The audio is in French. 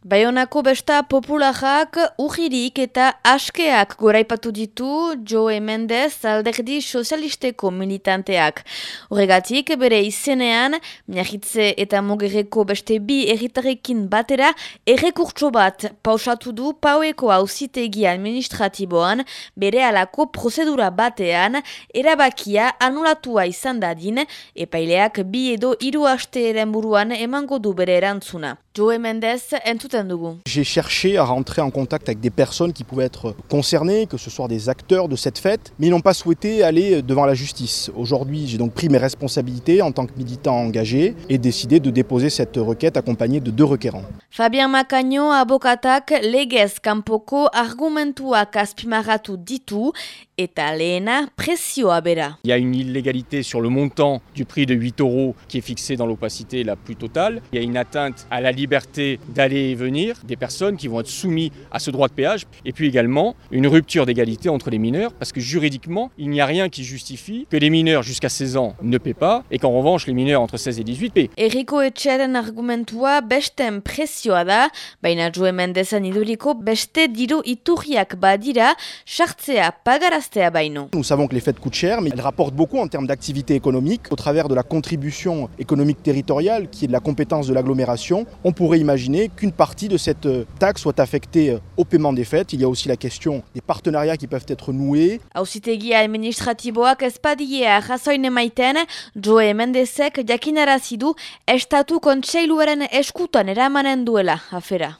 Baionako besta popularrak ujirik eta askeak goraipatu ditu Joe Mendez alderdi sozialisteko militanteak. Horregatik bere izenean, miahitze eta mogereko beste bi erritarekin batera, errekurtso bat pausatu du paueko hausitegi administratiboan bere alako prozedura batean erabakia anulatua izan dadin, epaileak bi edo hiru aste eren buruan emango du bere erantzuna. Joe Mendez entzuten J'ai cherché à rentrer en contact avec des personnes qui pouvaient être concernées, que ce soit des acteurs de cette fête, mais ils n'ont pas souhaité aller devant la justice. Aujourd'hui, j'ai donc pris mes responsabilités en tant que militant engagé et décidé de déposer cette requête accompagnée de deux requérants. Fabien Macaño abokatak legez kanpoko argumentuak azpimarratu ditu eta lehena presioa bera. Il y a une illégalité sur le montant du prix de 8 euros qui est fixé dans l'opacité la plus totale. Il y a une atteinte à la liberté d'aller et venir des personnes qui vont être soumises à ce droit de péage. Et puis également une rupture d'égalité entre les mineurs parce que juridiquement, il n'y a rien qui justifie que les mineurs jusqu'à 16 ans ne paient pas et qu'en revanche les mineurs entre 16 et 18 paient. Eriko etxearen argumentua besten presioa da, baina Joe Mendezan iduriko beste diru iturriak badira, sartzea baino. Nous savons que les fêtes coûtent cher, mais elles rapportent beaucoup en termes d'activité économique. Au travers de la contribution économique territoriale, qui est de la compétence de l'agglomération, on pourrait imaginer qu'une partie de cette taxe soit affectée au paiement des fêtes. Il y a aussi la question des partenariats qui peuvent être noués. Hauzitegi administratiboak ezpadie arrazoin emaiten, Joe Mendezek jakinarazi du estatu kontseiluaren eskutan eramanen duela afera.